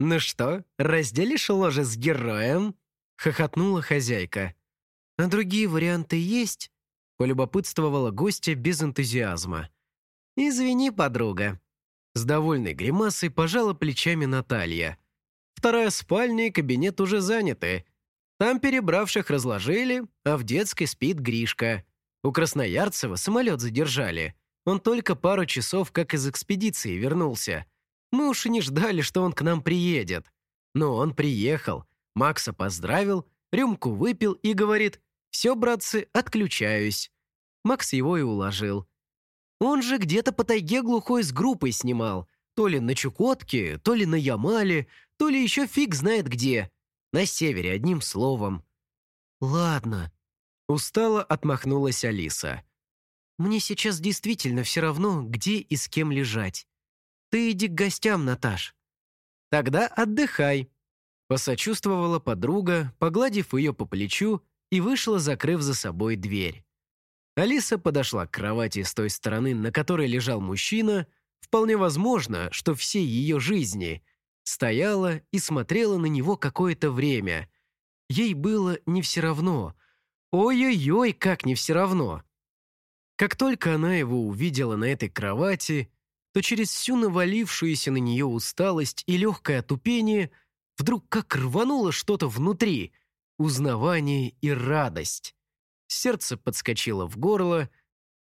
S1: «Ну что, разделишь ложе с героем?» — хохотнула хозяйка. «А другие варианты есть?» — полюбопытствовала гостья без энтузиазма. «Извини, подруга». С довольной гримасой пожала плечами Наталья. Вторая спальня и кабинет уже заняты. Там перебравших разложили, а в детской спит Гришка. У Красноярцева самолет задержали. Он только пару часов как из экспедиции вернулся. Мы уж и не ждали, что он к нам приедет. Но он приехал, Макса поздравил, рюмку выпил и говорит, «Все, братцы, отключаюсь». Макс его и уложил. Он же где-то по тайге глухой с группой снимал. То ли на Чукотке, то ли на Ямале, то ли еще фиг знает где. На севере, одним словом. «Ладно», — устало отмахнулась Алиса. «Мне сейчас действительно все равно, где и с кем лежать. Ты иди к гостям, Наташ». «Тогда отдыхай», — посочувствовала подруга, погладив ее по плечу и вышла, закрыв за собой дверь. Алиса подошла к кровати с той стороны, на которой лежал мужчина, вполне возможно, что всей ее жизни, стояла и смотрела на него какое-то время. Ей было не все равно. Ой-ой-ой, как не все равно. Как только она его увидела на этой кровати, то через всю навалившуюся на нее усталость и легкое отупение вдруг как рвануло что-то внутри, узнавание и радость. Сердце подскочило в горло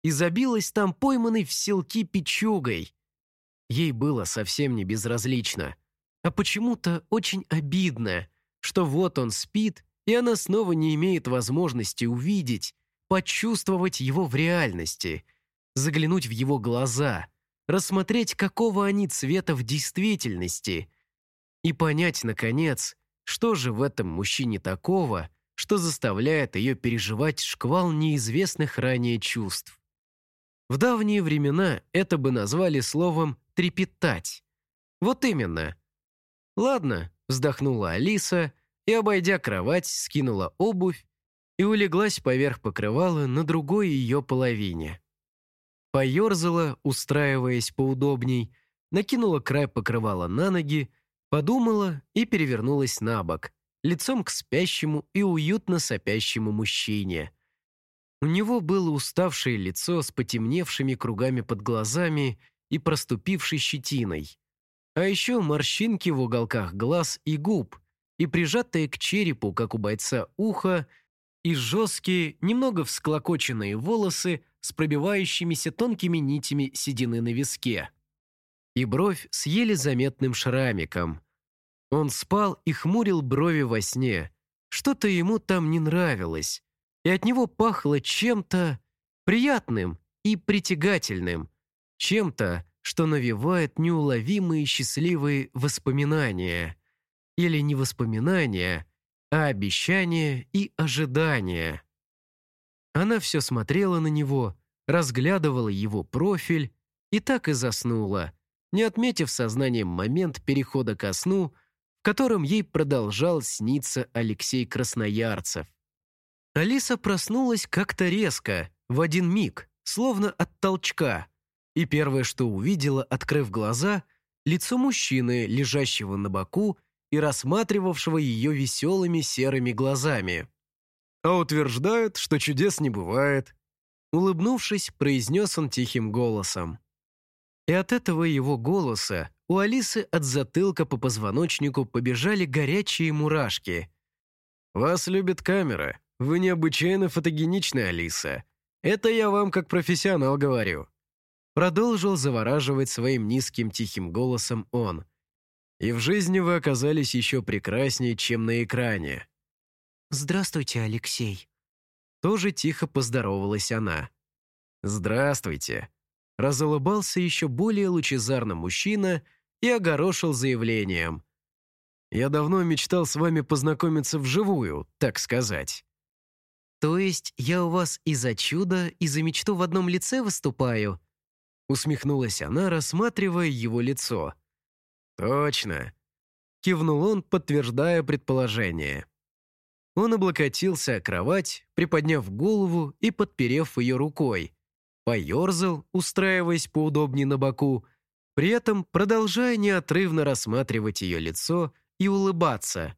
S1: и забилось там пойманной в селки печугой. Ей было совсем не безразлично, а почему-то очень обидно, что вот он спит, и она снова не имеет возможности увидеть, почувствовать его в реальности, заглянуть в его глаза, рассмотреть, какого они цвета в действительности, и понять, наконец, что же в этом мужчине такого, что заставляет ее переживать шквал неизвестных ранее чувств. В давние времена это бы назвали словом «трепетать». Вот именно. «Ладно», — вздохнула Алиса и, обойдя кровать, скинула обувь и улеглась поверх покрывала на другой ее половине. Поерзала, устраиваясь поудобней, накинула край покрывала на ноги, подумала и перевернулась на бок, лицом к спящему и уютно сопящему мужчине. У него было уставшее лицо с потемневшими кругами под глазами и проступившей щетиной. А еще морщинки в уголках глаз и губ, и прижатые к черепу, как у бойца, ухо, и жесткие, немного всклокоченные волосы с пробивающимися тонкими нитями седины на виске. И бровь с еле заметным шрамиком, он спал и хмурил брови во сне. Что-то ему там не нравилось, и от него пахло чем-то приятным и притягательным, чем-то, что навевает неуловимые счастливые воспоминания. Или не воспоминания, а обещания и ожидания. Она все смотрела на него, разглядывала его профиль и так и заснула, не отметив сознанием момент перехода ко сну, котором ей продолжал сниться Алексей Красноярцев. Алиса проснулась как-то резко, в один миг, словно от толчка, и первое, что увидела, открыв глаза, лицо мужчины, лежащего на боку и рассматривавшего ее веселыми серыми глазами. «А утверждают, что чудес не бывает», улыбнувшись, произнес он тихим голосом. И от этого его голоса у Алисы от затылка по позвоночнику побежали горячие мурашки. «Вас любит камера. Вы необычайно фотогеничная, Алиса. Это я вам как профессионал говорю». Продолжил завораживать своим низким тихим голосом он. «И в жизни вы оказались еще прекраснее, чем на экране».
S2: «Здравствуйте, Алексей».
S1: Тоже тихо поздоровалась она. «Здравствуйте», разулыбался еще более лучезарно мужчина и огорошил заявлением. Я давно мечтал с вами познакомиться вживую, так сказать».
S2: «То есть я у вас и за чудо, и за мечту в одном лице выступаю?»
S1: Усмехнулась она, рассматривая его лицо. «Точно!» Кивнул он, подтверждая предположение. Он облокотился о кровать, приподняв голову и подперев ее рукой. Поерзал, устраиваясь поудобнее на боку, при этом продолжая неотрывно рассматривать ее лицо и улыбаться.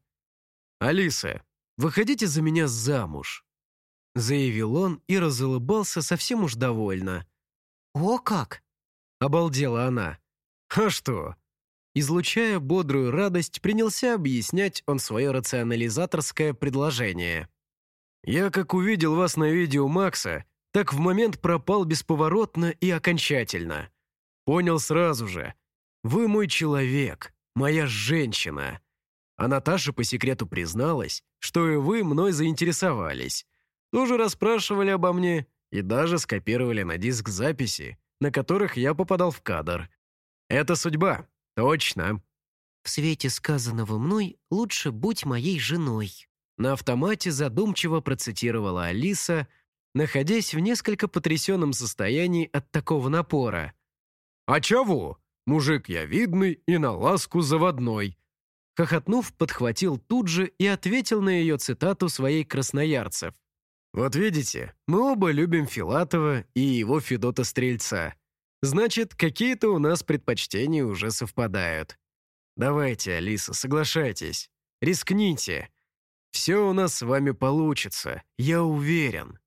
S1: «Алиса, выходите за меня замуж!» Заявил он и разулыбался совсем уж довольно.
S2: «О как!»
S1: — обалдела она. «А что?» Излучая бодрую радость, принялся объяснять он свое рационализаторское предложение. «Я, как увидел вас на видео Макса, так в момент пропал бесповоротно и окончательно. Понял сразу же. Вы мой человек, моя женщина. А Наташа по секрету призналась, что и вы мной заинтересовались. Тоже расспрашивали обо мне и даже скопировали на диск записи, на которых я попадал в кадр. Это судьба, точно.
S2: В свете сказанного мной лучше будь моей женой.
S1: На автомате задумчиво процитировала Алиса, находясь в несколько потрясенном состоянии от такого напора. «А чего? Мужик я видный и на ласку заводной». Хохотнув, подхватил тут же и ответил на ее цитату своей красноярцев. «Вот видите, мы оба любим Филатова и его Федота Стрельца. Значит, какие-то у нас предпочтения уже совпадают. Давайте, Алиса, соглашайтесь. Рискните. Все у нас с вами получится, я уверен».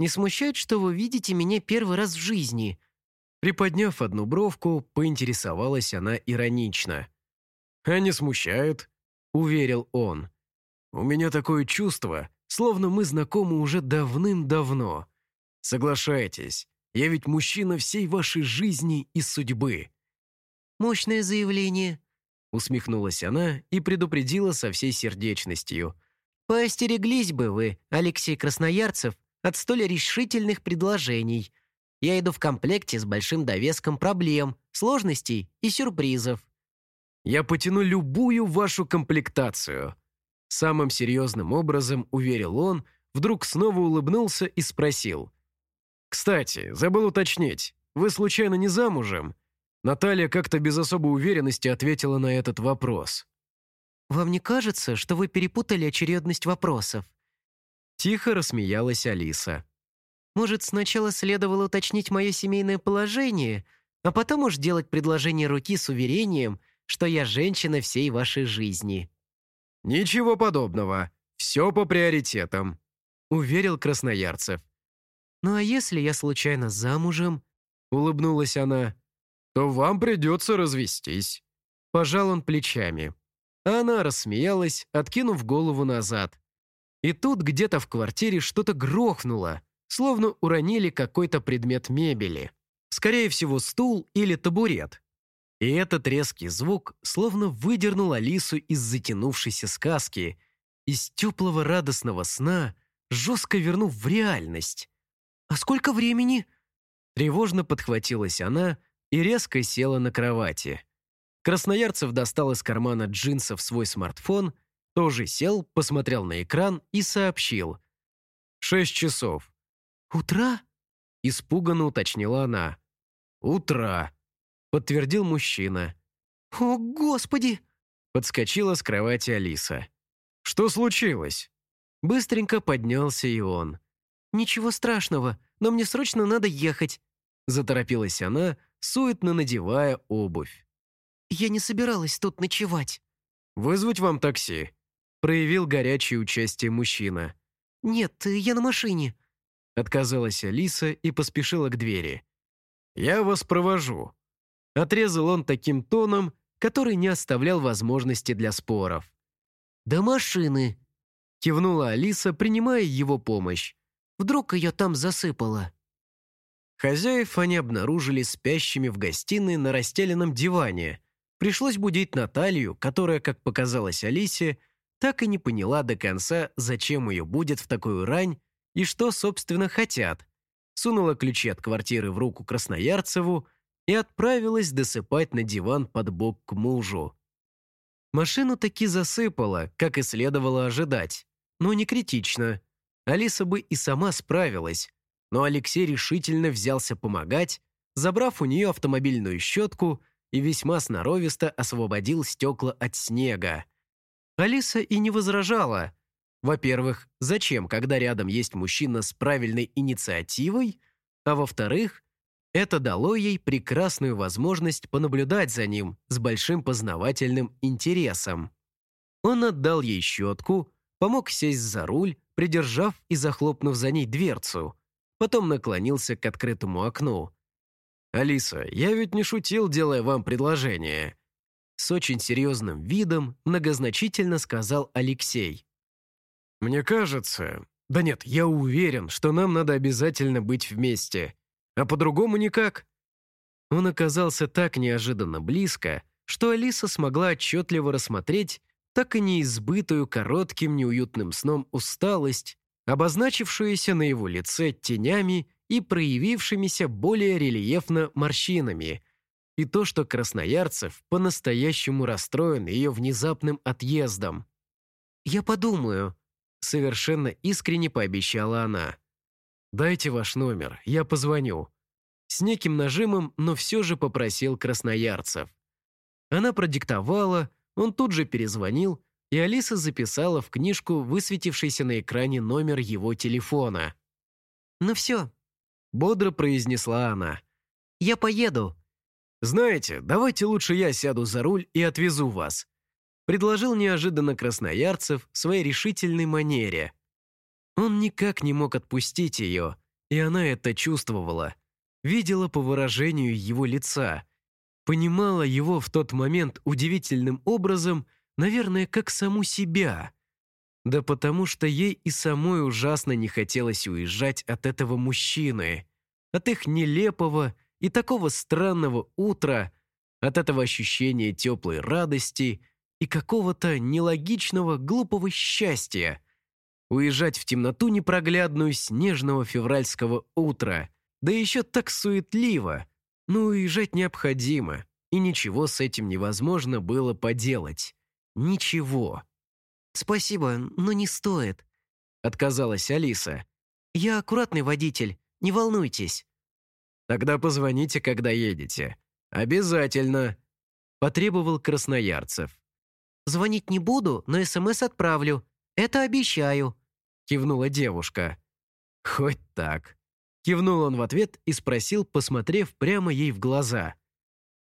S2: «Не смущает, что вы видите меня первый раз в жизни?»
S1: Приподняв одну бровку, поинтересовалась она иронично. «А не смущает?» — уверил он. «У меня такое чувство, словно мы знакомы уже давным-давно. Соглашайтесь, я ведь мужчина всей вашей жизни и судьбы».
S2: «Мощное заявление», —
S1: усмехнулась она и предупредила со всей сердечностью.
S2: «Поостереглись бы вы, Алексей Красноярцев, от столь решительных предложений. Я иду в комплекте с большим довеском проблем, сложностей и сюрпризов».
S1: «Я потяну любую вашу комплектацию», Самым серьезным образом уверил он, вдруг снова улыбнулся и спросил. «Кстати, забыл уточнить, вы случайно не замужем?» Наталья как-то без особой уверенности ответила на этот вопрос.
S2: «Вам не кажется, что вы перепутали очередность вопросов?»
S1: Тихо рассмеялась Алиса.
S2: «Может, сначала следовало уточнить мое семейное положение, а потом уж делать предложение руки с уверением, что я женщина всей вашей жизни?»
S1: «Ничего подобного. Все по приоритетам», — уверил Красноярцев.
S2: «Ну а если я случайно замужем?»
S1: — улыбнулась она. «То вам придется развестись». Пожал он плечами. А она рассмеялась, откинув голову назад. И тут где-то в квартире что-то грохнуло, словно уронили какой-то предмет мебели. Скорее всего, стул или табурет. И этот резкий звук словно выдернул Алису из затянувшейся сказки, из теплого радостного сна, жестко вернув в реальность. «А сколько времени?» Тревожно подхватилась она и резко села на кровати. Красноярцев достал из кармана джинсов свой смартфон, тоже сел, посмотрел на экран и сообщил. «Шесть часов».
S2: «Утра?»
S1: – испуганно уточнила она. «Утра», подтвердил мужчина.
S2: «О, Господи!»
S1: Подскочила с кровати Алиса. «Что случилось?» Быстренько поднялся и он.
S2: «Ничего страшного, но мне срочно надо ехать»,
S1: заторопилась она, суетно надевая обувь.
S2: «Я не собиралась тут ночевать».
S1: «Вызвать вам такси?» проявил горячее участие мужчина.
S2: «Нет, я на машине»,
S1: отказалась Алиса и поспешила к двери. «Я вас провожу», Отрезал он таким тоном, который не оставлял возможности для споров.
S2: «До машины!»
S1: — кивнула Алиса, принимая его помощь.
S2: «Вдруг ее там засыпало?»
S1: Хозяев они обнаружили спящими в гостиной на расстеленном диване. Пришлось будить Наталью, которая, как показалось Алисе, так и не поняла до конца, зачем ее будет в такую рань и что, собственно, хотят. Сунула ключи от квартиры в руку Красноярцеву и отправилась досыпать на диван под бок к мужу. Машину таки засыпало, как и следовало ожидать. Но не критично. Алиса бы и сама справилась. Но Алексей решительно взялся помогать, забрав у нее автомобильную щетку и весьма сноровисто освободил стекла от снега. Алиса и не возражала. Во-первых, зачем, когда рядом есть мужчина с правильной инициативой? А во-вторых, это дало ей прекрасную возможность понаблюдать за ним с большим познавательным интересом. Он отдал ей щетку, помог сесть за руль, придержав и захлопнув за ней дверцу. Потом наклонился к открытому окну. «Алиса, я ведь не шутил, делая вам предложение». С очень серьезным видом многозначительно сказал Алексей. «Мне кажется... Да нет, я уверен, что нам надо обязательно быть вместе. А по-другому никак». Он оказался так неожиданно близко, что Алиса смогла отчетливо рассмотреть так и неизбытую коротким неуютным сном усталость, обозначившуюся на его лице тенями и проявившимися более рельефно морщинами, и то, что Красноярцев по-настоящему расстроен ее внезапным отъездом. «Я подумаю», — совершенно искренне пообещала она. «Дайте ваш номер, я позвоню». С неким нажимом, но все же попросил красноярцев. Она продиктовала, он тут же перезвонил, и Алиса записала в книжку высветившийся на экране номер его телефона. «Ну все», — бодро произнесла она. «Я поеду». «Знаете, давайте лучше я сяду за руль и отвезу вас», — предложил неожиданно Красноярцев в своей решительной манере. Он никак не мог отпустить ее, и она это чувствовала. Видела по выражению его лица. Понимала его в тот момент удивительным образом, наверное, как саму себя. Да потому что ей и самой ужасно не хотелось уезжать от этого мужчины, от их нелепого и такого странного утра, от этого ощущения теплой радости и какого-то нелогичного глупого счастья, Уезжать в темноту непроглядную снежного февральского утра, да еще так суетливо. Но уезжать необходимо, и ничего с этим невозможно было поделать. Ничего. «Спасибо, но не стоит», — отказалась Алиса. «Я аккуратный водитель, не волнуйтесь». «Тогда позвоните, когда едете. Обязательно», — потребовал Красноярцев. «Звонить не буду, но СМС отправлю. Это обещаю», — кивнула девушка. «Хоть так». Кивнул он в ответ и спросил, посмотрев прямо ей в глаза.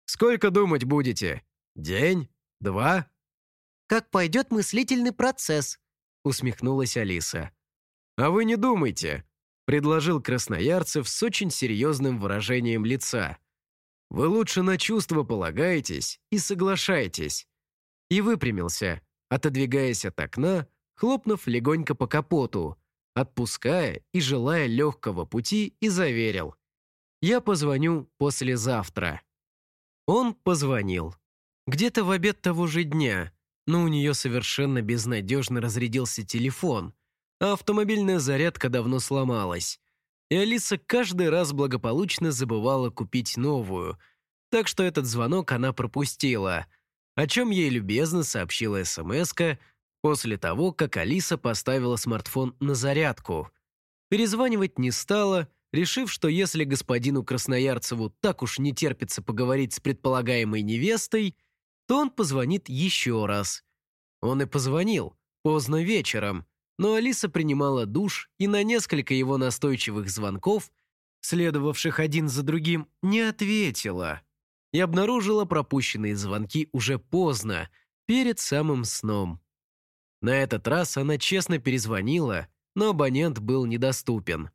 S1: «Сколько думать будете? День? Два?» «Как пойдет мыслительный процесс», — усмехнулась Алиса. «А вы не думайте», — предложил Красноярцев с очень серьезным выражением лица. «Вы лучше на чувства полагаетесь и соглашайтесь». И выпрямился, отодвигаясь от окна, хлопнув легонько по капоту, отпуская и желая легкого пути, и заверил. «Я позвоню послезавтра». Он позвонил. Где-то в обед того же дня, но у нее совершенно безнадежно разрядился телефон, а автомобильная зарядка давно сломалась. И Алиса каждый раз благополучно забывала купить новую, так что этот звонок она пропустила, о чем ей любезно сообщила смс после того, как Алиса поставила смартфон на зарядку. Перезванивать не стала, решив, что если господину Красноярцеву так уж не терпится поговорить с предполагаемой невестой, то он позвонит еще раз. Он и позвонил, поздно вечером, но Алиса принимала душ и на несколько его настойчивых звонков, следовавших один за другим, не ответила и обнаружила пропущенные звонки уже поздно, перед самым сном. На этот раз она честно перезвонила, но абонент был недоступен.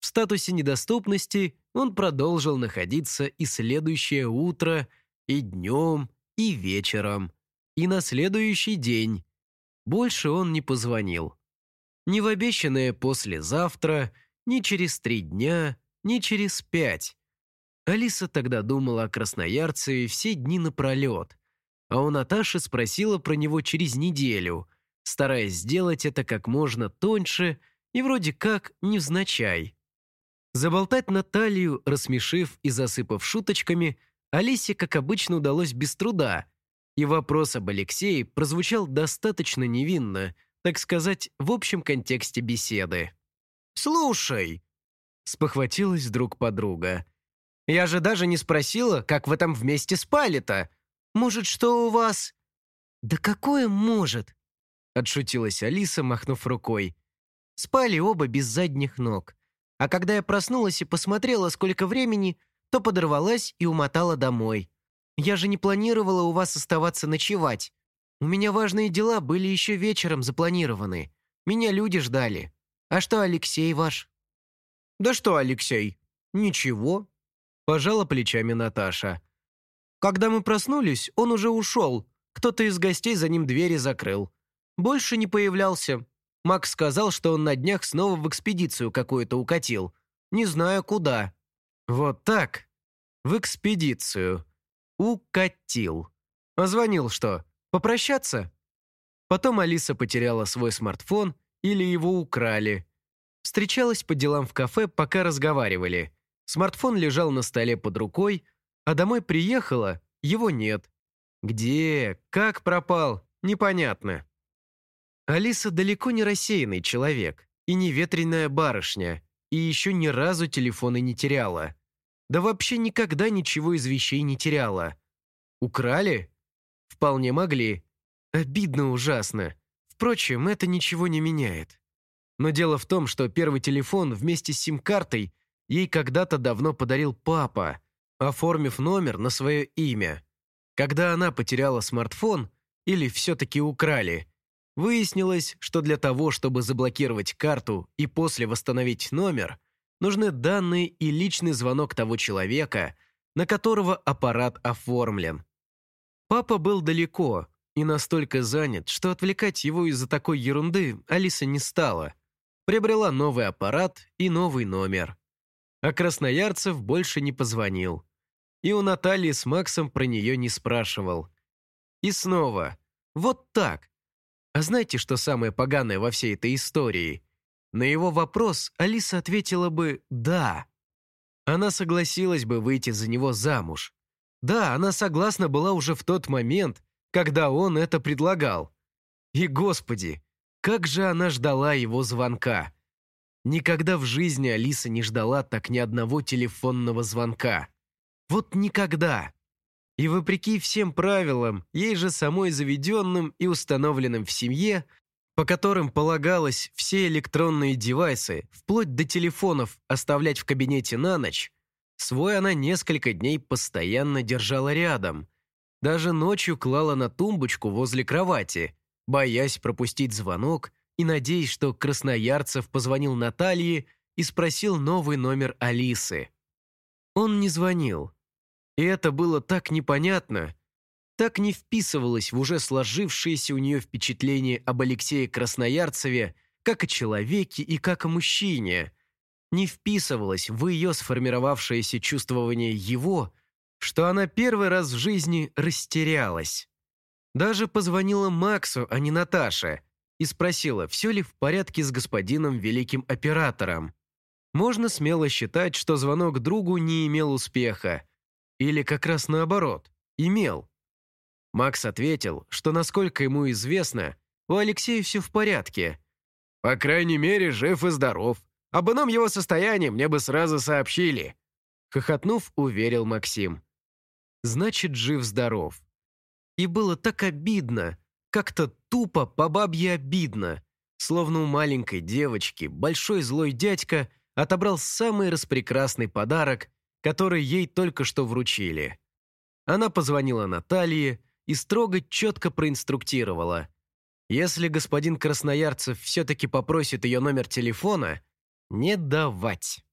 S1: В статусе недоступности он продолжил находиться и следующее утро, и днем, и вечером, и на следующий день. Больше он не позвонил. Ни в обещанное послезавтра, ни через три дня, ни через пять. Алиса тогда думала о Красноярце все дни напролет, а у Наташи спросила про него через неделю – стараясь сделать это как можно тоньше и вроде как невзначай. Заболтать Наталью, рассмешив и засыпав шуточками, Алисе, как обычно, удалось без труда, и вопрос об Алексее прозвучал достаточно невинно, так сказать, в общем контексте беседы.
S2: «Слушай!» — спохватилась вдруг подруга. «Я же даже не спросила, как вы там вместе спали-то. Может, что у вас...» «Да какое может?» — отшутилась Алиса, махнув рукой. Спали оба без задних ног. А когда я проснулась и посмотрела, сколько времени, то подорвалась и умотала домой. Я же не планировала у вас оставаться ночевать. У меня важные дела были еще вечером запланированы. Меня люди ждали. А что Алексей ваш?» «Да что Алексей? Ничего», – пожала плечами Наташа. «Когда мы проснулись, он уже ушел. Кто-то из гостей за ним двери закрыл. Больше не появлялся. Макс сказал, что он на днях снова в экспедицию какую-то укатил. Не знаю, куда». «Вот так? В экспедицию. Укатил. А что? Попрощаться?» Потом Алиса потеряла свой смартфон или его украли. Встречалась по делам в кафе, пока разговаривали. Смартфон лежал на столе под рукой, а домой приехала, его нет. Где, как пропал, непонятно. Алиса далеко не рассеянный человек и не ветреная барышня, и еще ни разу телефоны не теряла. Да вообще никогда ничего из вещей не теряла. Украли? Вполне могли. Обидно ужасно. Впрочем, это ничего не меняет. Но дело в том, что первый телефон вместе с сим-картой ей когда-то давно подарил папа, оформив номер на свое имя. Когда она потеряла смартфон, или все-таки украли, Выяснилось, что для того, чтобы заблокировать карту и после восстановить номер, нужны данные и личный звонок того человека, на которого аппарат оформлен. Папа был далеко и настолько занят, что отвлекать его из-за такой ерунды Алиса не стала. Приобрела новый аппарат и новый номер. А Красноярцев больше не позвонил. И у Натальи с Максом про нее не спрашивал. И снова, вот так, а знаете, что самое поганое во всей этой истории? На его вопрос Алиса ответила бы «да». Она согласилась бы выйти за него замуж. Да, она согласна была уже в тот момент, когда он это предлагал. И, господи, как же она ждала его звонка. Никогда в жизни Алиса не ждала так ни одного телефонного звонка. Вот никогда. И вопреки всем правилам, ей же самой заведенным и установленным в семье, по которым полагалось все электронные девайсы, вплоть до телефонов, оставлять в кабинете на ночь, свой она несколько дней постоянно держала рядом. Даже ночью клала на тумбочку возле кровати, боясь пропустить звонок и надеясь, что Красноярцев позвонил Наталье и спросил новый номер Алисы. Он не звонил, и это было так непонятно, так не вписывалось в уже сложившееся у нее впечатление об Алексее Красноярцеве как о человеке и как о мужчине, не вписывалось в ее сформировавшееся чувствование его, что она первый раз в жизни растерялась. Даже позвонила Максу, а не Наташе, и спросила, все ли в порядке с господином великим оператором. Можно смело считать, что звонок другу не имел успеха, или как раз наоборот, имел. Макс ответил, что, насколько ему известно, у Алексея все в порядке. По крайней мере, жив и здоров. Об ином его состоянии мне бы сразу сообщили. Хохотнув, уверил Максим. Значит, жив-здоров. И было так обидно, как-то тупо по бабье обидно, словно у маленькой девочки большой злой дядька отобрал самый распрекрасный подарок который ей только что вручили. Она позвонила Наталье и строго четко проинструктировала. Если господин Красноярцев все-таки попросит ее номер телефона, не давать.